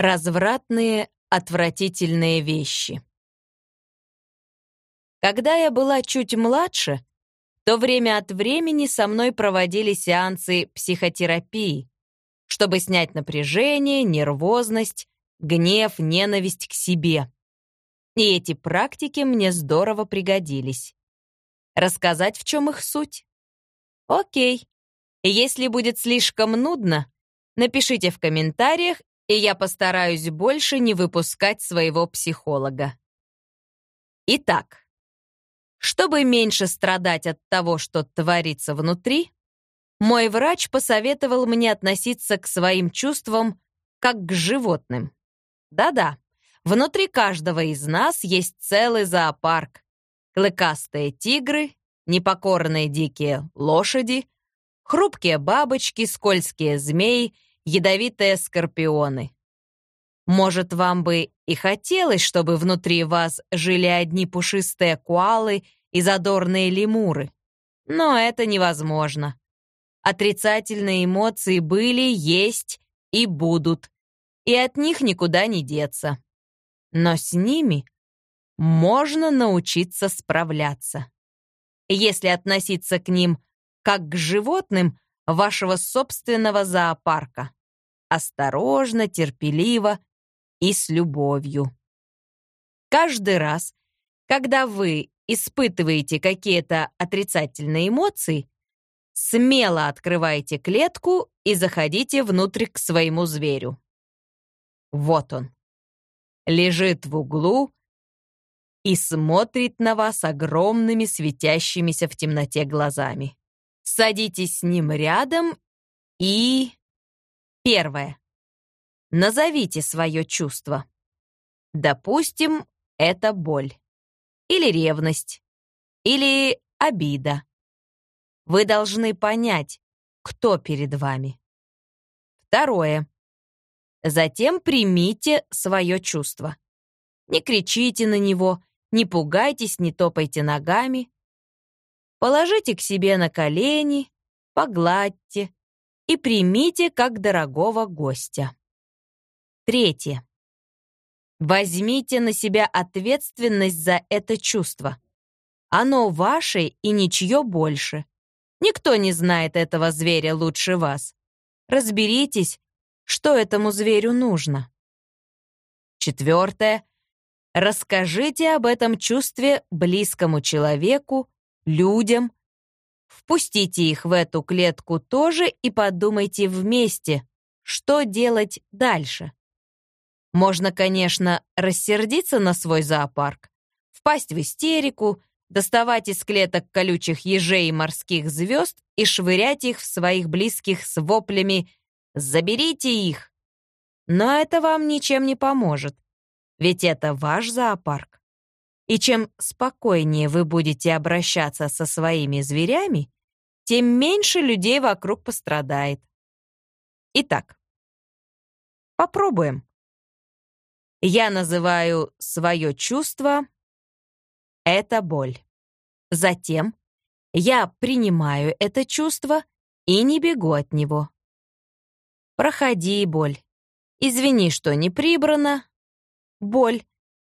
Развратные, отвратительные вещи. Когда я была чуть младше, то время от времени со мной проводили сеансы психотерапии, чтобы снять напряжение, нервозность, гнев, ненависть к себе. И эти практики мне здорово пригодились. Рассказать, в чем их суть? Окей. Если будет слишком нудно, напишите в комментариях, и я постараюсь больше не выпускать своего психолога. Итак, чтобы меньше страдать от того, что творится внутри, мой врач посоветовал мне относиться к своим чувствам как к животным. Да-да, внутри каждого из нас есть целый зоопарк. Клыкастые тигры, непокорные дикие лошади, хрупкие бабочки, скользкие змеи — ядовитые скорпионы. Может, вам бы и хотелось, чтобы внутри вас жили одни пушистые куалы и задорные лемуры. Но это невозможно. Отрицательные эмоции были, есть и будут, и от них никуда не деться. Но с ними можно научиться справляться. Если относиться к ним как к животным, вашего собственного зоопарка. Осторожно, терпеливо и с любовью. Каждый раз, когда вы испытываете какие-то отрицательные эмоции, смело открывайте клетку и заходите внутрь к своему зверю. Вот он. Лежит в углу и смотрит на вас огромными светящимися в темноте глазами. Садитесь с ним рядом и... Первое. Назовите свое чувство. Допустим, это боль. Или ревность. Или обида. Вы должны понять, кто перед вами. Второе. Затем примите свое чувство. Не кричите на него, не пугайтесь, не топайте ногами. Положите к себе на колени, погладьте и примите как дорогого гостя. Третье. Возьмите на себя ответственность за это чувство. Оно ваше и ничье больше. Никто не знает этого зверя лучше вас. Разберитесь, что этому зверю нужно. Четвертое. Расскажите об этом чувстве близкому человеку людям. Впустите их в эту клетку тоже и подумайте вместе, что делать дальше. Можно, конечно, рассердиться на свой зоопарк, впасть в истерику, доставать из клеток колючих ежей и морских звезд и швырять их в своих близких с воплями «Заберите их!». Но это вам ничем не поможет, ведь это ваш зоопарк. И чем спокойнее вы будете обращаться со своими зверями, тем меньше людей вокруг пострадает. Итак, попробуем. Я называю свое чувство — это боль. Затем я принимаю это чувство и не бегу от него. Проходи, боль. Извини, что не прибрано. Боль.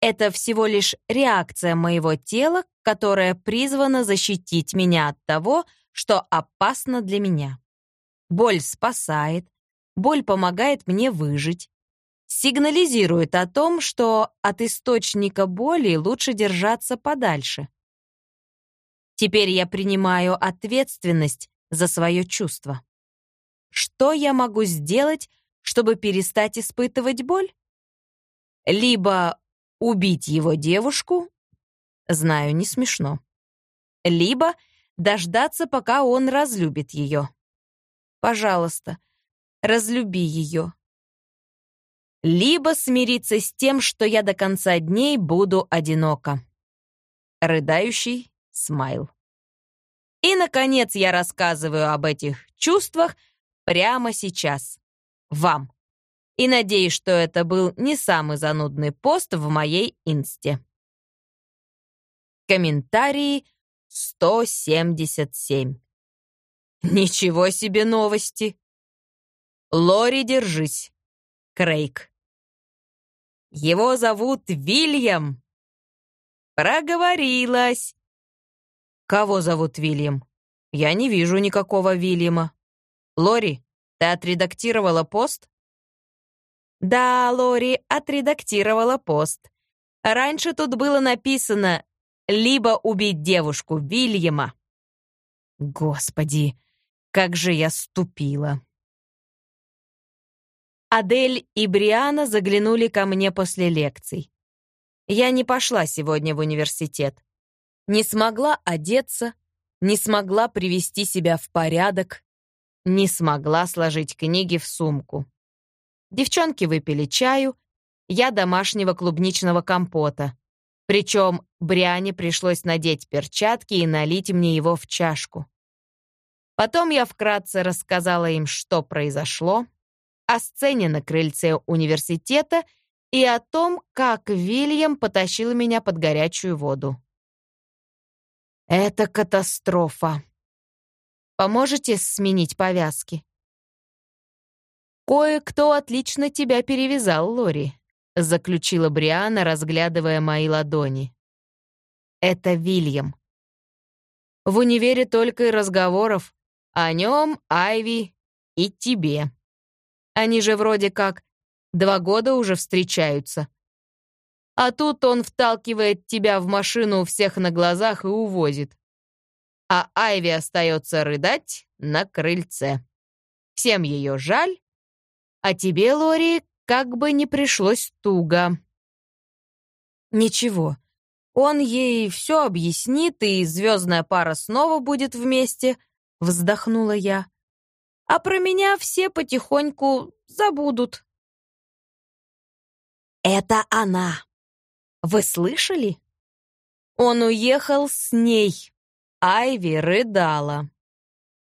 Это всего лишь реакция моего тела, которая призвана защитить меня от того, что опасно для меня. Боль спасает, боль помогает мне выжить, сигнализирует о том, что от источника боли лучше держаться подальше. Теперь я принимаю ответственность за свое чувство. Что я могу сделать, чтобы перестать испытывать боль? Либо Убить его девушку? Знаю, не смешно. Либо дождаться, пока он разлюбит ее. Пожалуйста, разлюби ее. Либо смириться с тем, что я до конца дней буду одинока. Рыдающий смайл. И, наконец, я рассказываю об этих чувствах прямо сейчас. Вам и надеюсь, что это был не самый занудный пост в моей инсте. Комментарии 177. Ничего себе новости. Лори, держись. Крейг. Его зовут Вильям!» «Проговорилась!» «Кого зовут Вильям? Я не вижу никакого Вильяма. Лори, ты отредактировала пост?» «Да, Лори отредактировала пост. Раньше тут было написано «либо убить девушку Вильяма». Господи, как же я ступила!» Адель и Бриана заглянули ко мне после лекций. Я не пошла сегодня в университет. Не смогла одеться, не смогла привести себя в порядок, не смогла сложить книги в сумку. Девчонки выпили чаю, я домашнего клубничного компота. Причем Бриане пришлось надеть перчатки и налить мне его в чашку. Потом я вкратце рассказала им, что произошло, о сцене на крыльце университета и о том, как Вильям потащил меня под горячую воду. «Это катастрофа. Поможете сменить повязки?» «Кое-кто отлично тебя перевязал, Лори», — заключила Бриана, разглядывая мои ладони. «Это Вильям. В универе только и разговоров о нем, Айви и тебе». Они же вроде как два года уже встречаются. А тут он вталкивает тебя в машину у всех на глазах и увозит. А Айви остается рыдать на крыльце. Всем ее жаль, а тебе, Лори, как бы не пришлось туго. Ничего, он ей все объяснит, и звездная пара снова будет вместе, вздохнула я а про меня все потихоньку забудут. Это она. Вы слышали? Он уехал с ней. Айви рыдала.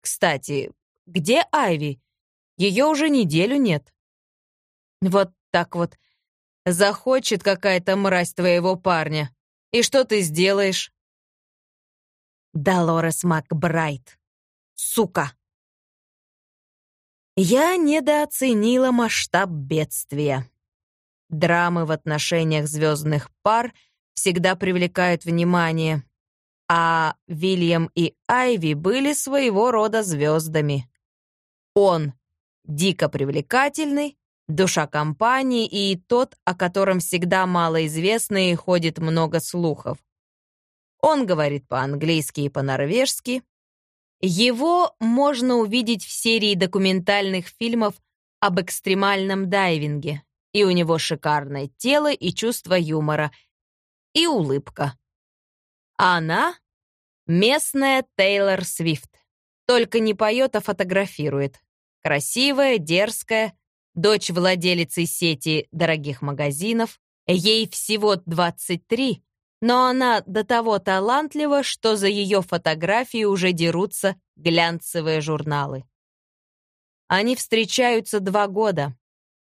Кстати, где Айви? Ее уже неделю нет. Вот так вот. Захочет какая-то мразь твоего парня. И что ты сделаешь? Долорес Макбрайт. Сука. Я недооценила масштаб бедствия. Драмы в отношениях звездных пар всегда привлекают внимание, а Вильям и Айви были своего рода звездами. Он дико привлекательный, душа компании и тот, о котором всегда малоизвестно и ходит много слухов. Он говорит по-английски и по-норвежски, его можно увидеть в серии документальных фильмов об экстремальном дайвинге. И у него шикарное тело и чувство юмора. И улыбка. А она — местная Тейлор Свифт. Только не поет, а фотографирует. Красивая, дерзкая, дочь владелицы сети дорогих магазинов. Ей всего 23, но она до того талантлива, что за ее фотографии уже дерутся глянцевые журналы. Они встречаются два года.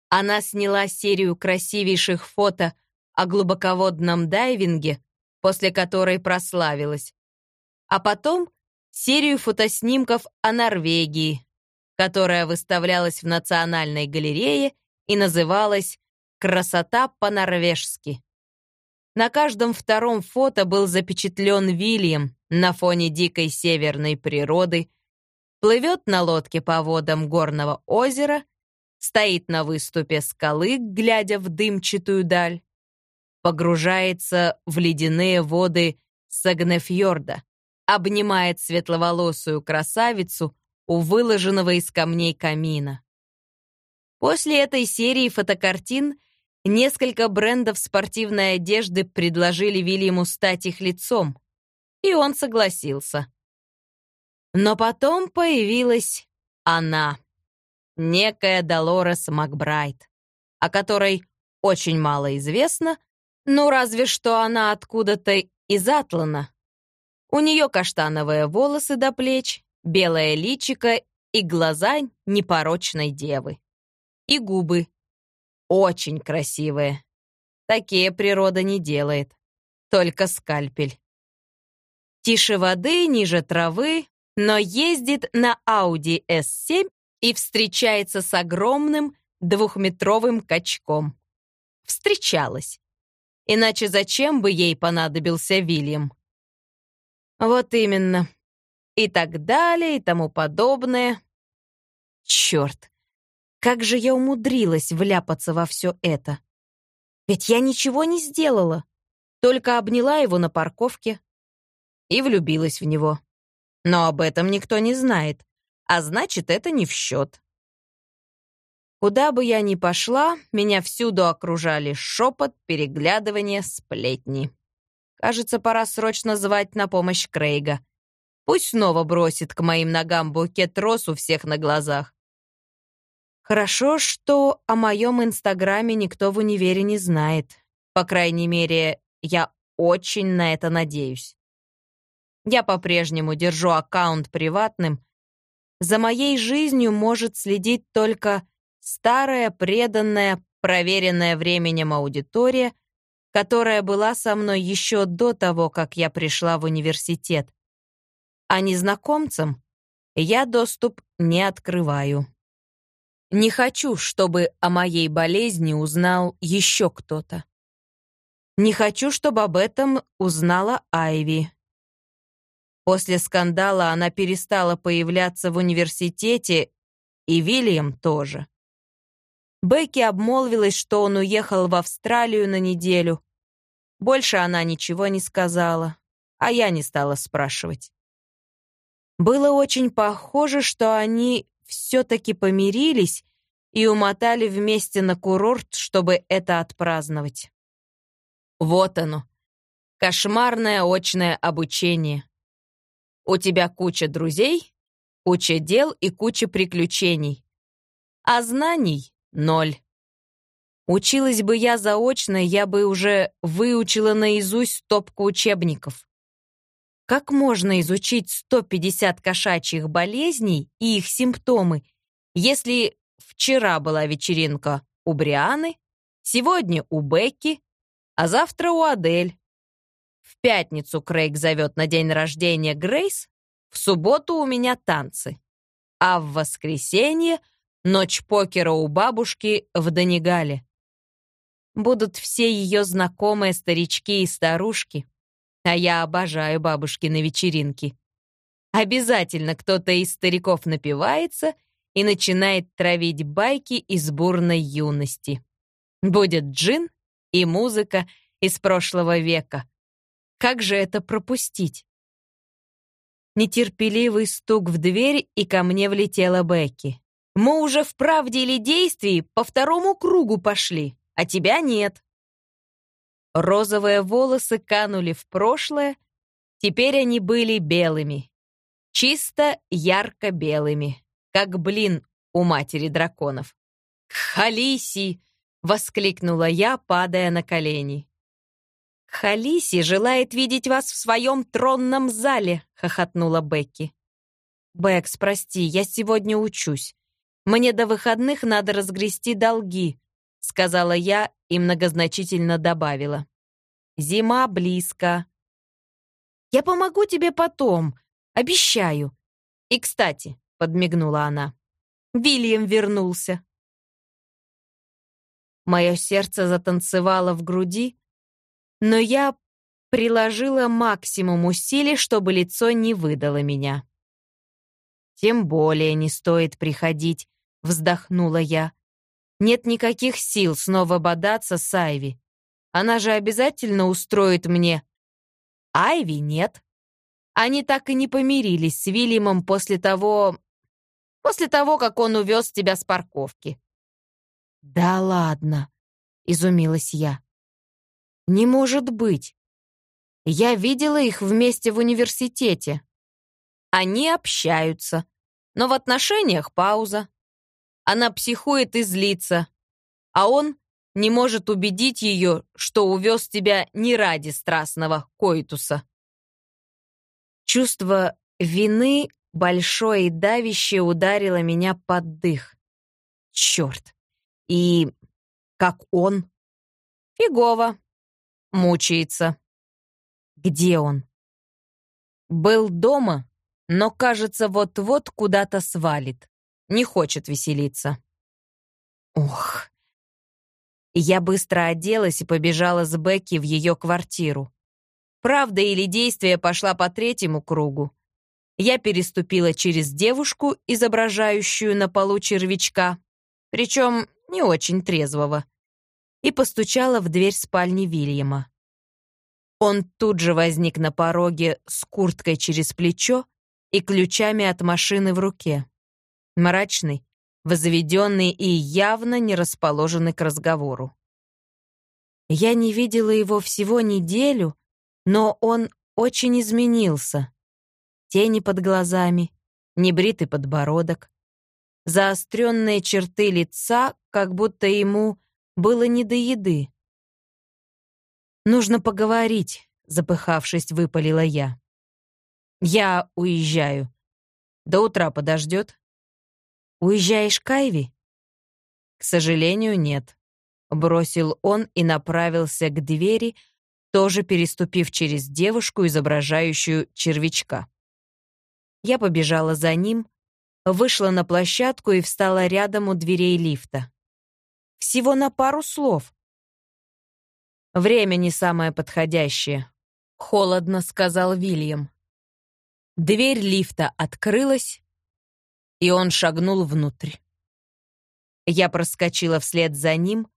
Она сняла серию красивейших фото о глубоководном дайвинге, после которой прославилась. А потом серию фотоснимков о Норвегии, которая выставлялась в Национальной галерее и называлась «Красота по-норвежски». На каждом втором фото был запечатлен Вильям на фоне дикой северной природы, плывет на лодке по водам горного озера, стоит на выступе скалы, глядя в дымчатую даль, погружается в ледяные воды Сагнефьорда, обнимает светловолосую красавицу у выложенного из камней камина. После этой серии фотокартин Несколько брендов спортивной одежды предложили Вильяму стать их лицом, и он согласился. Но потом появилась она, некая Долорес Макбрайт, о которой очень мало известно, ну разве что она откуда-то из Атлана. У нее каштановые волосы до плеч, белое личико и глаза непорочной девы. И губы, очень красивые. Такие природа не делает. Только скальпель. Тише воды, ниже травы, но ездит на Audi S7 и встречается с огромным двухметровым качком. встречалась. Иначе зачем бы ей понадобился Вильям? Вот именно. И так далее, и тому подобное. Черт, как же я умудрилась вляпаться во все это? Ведь я ничего не сделала, только обняла его на парковке и влюбилась в него. Но об этом никто не знает, а значит, это не в счет. Куда бы я ни пошла, меня всюду окружали шепот, переглядывание, сплетни. Кажется, пора срочно звать на помощь Крейга. Пусть снова бросит к моим ногам букет роз у всех на глазах. Хорошо, что о моем инстаграме никто в универе не знает. По крайней мере, я очень на это надеюсь. Я по-прежнему держу аккаунт приватным. За моей жизнью может следить только старая, преданная, проверенная временем аудитория, которая была со мной еще до того, как я пришла в университет. А незнакомцам я доступ не открываю. Не хочу, чтобы о моей болезни узнал еще кто-то. Не хочу, чтобы об этом узнала Айви. После скандала она перестала появляться в университете, и Вильям тоже. Бекки обмолвилась, что он уехал в Австралию на неделю. Больше она ничего не сказала, а я не стала спрашивать. Было очень похоже, что они все-таки помирились и умотали вместе на курорт, чтобы это отпраздновать. Вот оно. Кошмарное очное обучение. У тебя куча друзей, куча дел и куча приключений. А знаний — ноль. Училась бы я заочно, я бы уже выучила наизусть стопку учебников. Как можно изучить 150 кошачьих болезней и их симптомы, если вчера была вечеринка у Брианы, сегодня у Бекки, а завтра у Адель? В пятницу Крейг зовет на день рождения Грейс, в субботу у меня танцы, а в воскресенье ночь покера у бабушки в Донигале. Будут все ее знакомые старички и старушки, а я обожаю бабушкины вечеринки. Обязательно кто-то из стариков напивается и начинает травить байки из бурной юности. Будет джин и музыка из прошлого века. Как же это пропустить? Нетерпеливый стук в дверь, и ко мне влетела Бекки. «Мы уже в правде или действии по второму кругу пошли, а тебя нет». Розовые волосы канули в прошлое, теперь они были белыми. Чисто ярко-белыми, как блин у матери драконов. «Халиси!» — воскликнула я, падая на колени. «Халиси желает видеть вас в своем тронном зале», — хохотнула Бекки. «Бэкс, прости, я сегодня учусь. Мне до выходных надо разгрести долги», — сказала я и многозначительно добавила. «Зима близко». «Я помогу тебе потом, обещаю». «И, кстати», — подмигнула она, — «Вильям вернулся». Мое сердце затанцевало в груди, но я приложила максимум усилий, чтобы лицо не выдало меня. «Тем более не стоит приходить», — вздохнула я. Нет никаких сил снова бодаться с Айви. Она же обязательно устроит мне. Айви нет. Они так и не помирились с Вильямом после того... После того, как он увез тебя с парковки. «Да ладно», — изумилась я. «Не может быть. Я видела их вместе в университете. Они общаются, но в отношениях пауза. Она психует и злится. А он не может убедить ее, что увез тебя не ради страстного коитуса. Чувство вины большое и давящее ударило меня под дых. Черт! И как он? Фигово. Мучается. Где он? Был дома, но, кажется, вот-вот куда-то свалит не хочет веселиться. Ох. Я быстро оделась и побежала с Бекки в ее квартиру. Правда или действие пошла по третьему кругу. Я переступила через девушку, изображающую на полу червячка, причем не очень трезвого, и постучала в дверь спальни Вильяма. Он тут же возник на пороге с курткой через плечо и ключами от машины в руке. Мрачный, возведенный и явно не расположенный к разговору. Я не видела его всего неделю, но он очень изменился. Тени под глазами, небритый подбородок, заостренные черты лица, как будто ему было не до еды. «Нужно поговорить», — запыхавшись, выпалила я. «Я уезжаю. До утра подождет?» «Уезжаешь к Айви?» «К сожалению, нет», — бросил он и направился к двери, тоже переступив через девушку, изображающую червячка. Я побежала за ним, вышла на площадку и встала рядом у дверей лифта. Всего на пару слов. «Время не самое подходящее», — холодно сказал Вильям. Дверь лифта открылась, и он шагнул внутрь. Я проскочила вслед за ним,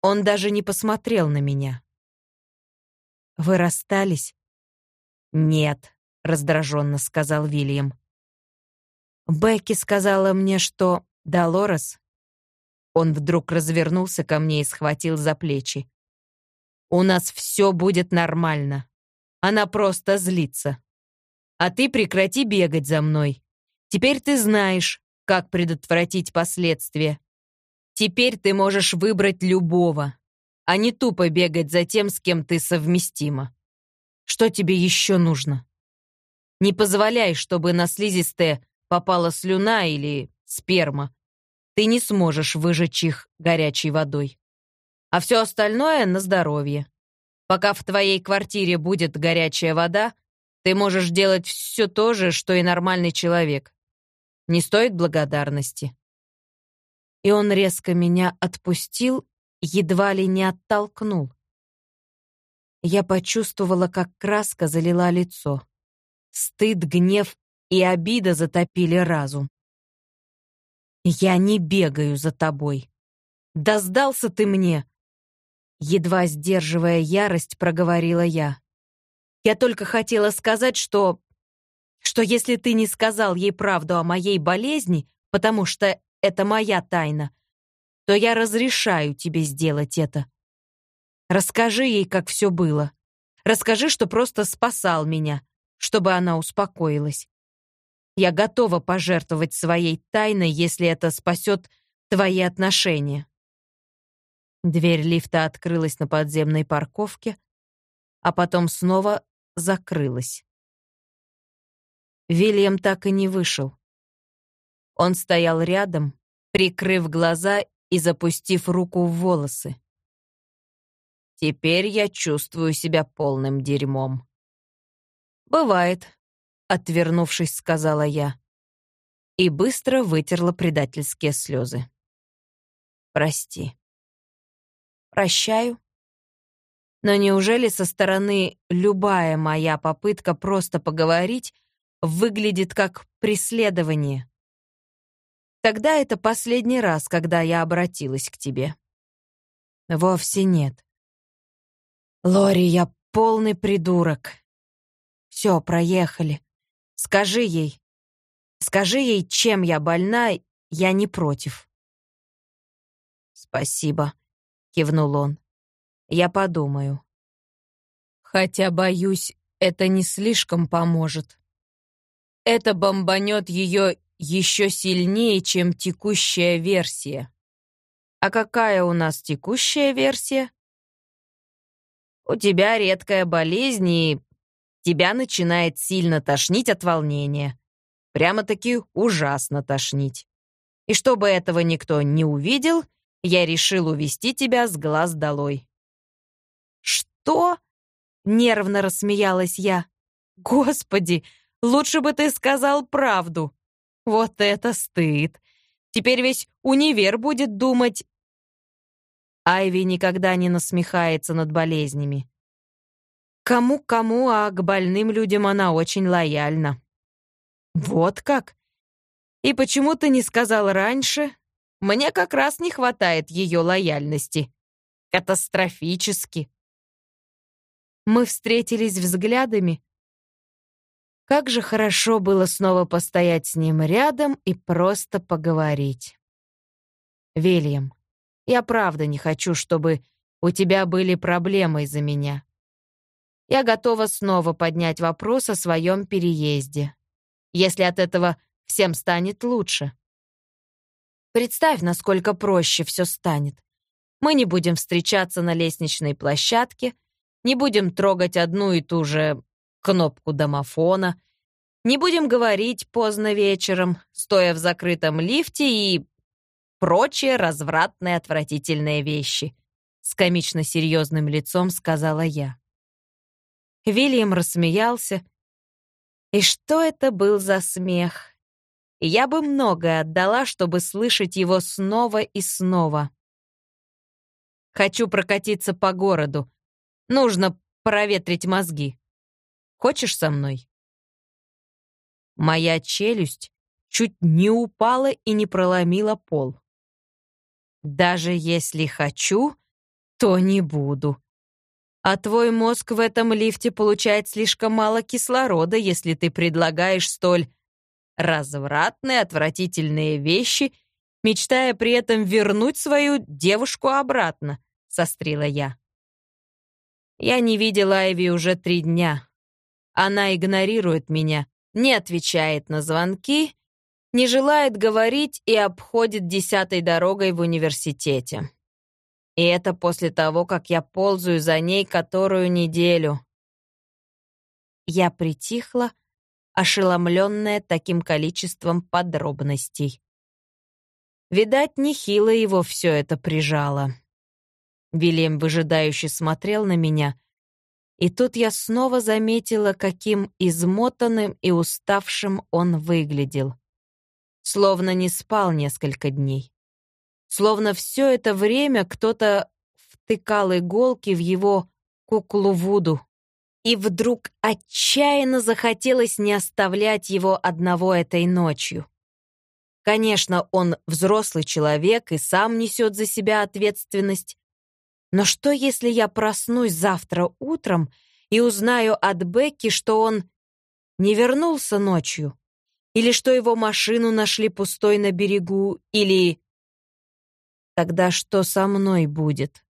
он даже не посмотрел на меня. «Вы расстались?» «Нет», — раздраженно сказал Вильям. «Бекки сказала мне, что Долорес...» Он вдруг развернулся ко мне и схватил за плечи. «У нас все будет нормально. Она просто злится. А ты прекрати бегать за мной. Теперь ты знаешь, как предотвратить последствия. Теперь ты можешь выбрать любого, а не тупо бегать за тем, с кем ты совместима. Что тебе еще нужно? Не позволяй, чтобы на слизистое попала слюна или сперма. Ты не сможешь выжечь их горячей водой. А все остальное на здоровье. Пока в твоей квартире будет горячая вода, ты можешь делать все то же, что и нормальный человек. Не стоит благодарности. И он резко меня отпустил, едва ли не оттолкнул. Я почувствовала, как краска залила лицо. Стыд, гнев и обида затопили разум. «Я не бегаю за тобой. Да сдался ты мне!» Едва сдерживая ярость, проговорила я. Я только хотела сказать, что... Что если ты не сказал ей правду о моей болезни, потому что это моя тайна, то я разрешаю тебе сделать это. Расскажи ей, как все было. Расскажи, что просто спасал меня, чтобы она успокоилась. Я готова пожертвовать своей тайной, если это спасет твои отношения. Дверь лифта открылась на подземной парковке, а потом снова закрылась. Вильям так и не вышел. Он стоял рядом, прикрыв глаза и запустив руку в волосы. Теперь я чувствую себя полным дерьмом. «Бывает», — отвернувшись, сказала я. И быстро вытерла предательские слезы. «Прости». «Прощаю», но неужели со стороны любая моя попытка просто поговорить выглядит как преследование? Тогда это последний раз, когда я обратилась к тебе. Вовсе нет. Лори, я полный придурок. Все, проехали. Скажи ей. Скажи ей, чем я больна, я не против. Спасибо, кивнул он. Я подумаю. Хотя, боюсь, это не слишком поможет. Это бомбанет ее еще сильнее, чем текущая версия. А какая у нас текущая версия? У тебя редкая болезнь, и тебя начинает сильно тошнить от волнения. Прямо-таки ужасно тошнить. И чтобы этого никто не увидел, я решил увести тебя с глаз долой. «Что?» — нервно рассмеялась я. «Господи, лучше бы ты сказал правду. Вот это стыд. Теперь весь универ будет думать...» Айви никогда не насмехается над болезнями. Кому-кому, а к больным людям она очень лояльна. Вот как? И почему ты не сказал раньше? Мне как раз не хватает ее лояльности. Катастрофически. Мы встретились взглядами. Как же хорошо было снова постоять с ним рядом и просто поговорить. Вильям, я правда не хочу, чтобы у тебя были проблемы из-за меня. Я готова снова поднять вопрос о своем переезде, если от этого всем станет лучше. Представь, насколько проще все станет. Мы не будем встречаться на лестничной площадке, не будем трогать одну и ту же кнопку домофона, не будем говорить поздно вечером, стоя в закрытом лифте и прочие развратные отвратительные вещи», с комично серьезным лицом сказала я. Вильям рассмеялся. И что это был за смех? Я бы многое отдала, чтобы слышать его снова и снова. Хочу прокатиться по городу. Нужно проветрить мозги. Хочешь со мной? Моя челюсть чуть не упала и не проломила пол. Даже если хочу, то не буду. А твой мозг в этом лифте получает слишком мало кислорода, если ты предлагаешь столь развратные, отвратительные вещи, мечтая при этом вернуть свою девушку обратно, сострила я. Я не видела Айви уже три дня. Она игнорирует меня, не отвечает на звонки не желает говорить и обходит десятой дорогой в университете. И это после того, как я ползаю за ней которую неделю. Я притихла, ошеломленная таким количеством подробностей. Видать, нехило его все это прижало. Вильям выжидающе смотрел на меня, и тут я снова заметила, каким измотанным и уставшим он выглядел словно не спал несколько дней. Словно все это время кто-то втыкал иголки в его куклу Вуду. И вдруг отчаянно захотелось не оставлять его одного этой ночью. Конечно, он взрослый человек и сам несет за себя ответственность. Но что, если я проснусь завтра утром и узнаю от Бекки, что он не вернулся ночью? Или что его машину нашли пустой на берегу, или... Тогда что со мной будет?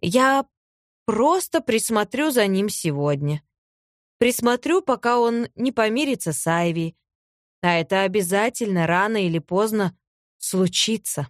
Я просто присмотрю за ним сегодня. Присмотрю, пока он не помирится с Айви. А это обязательно рано или поздно случится.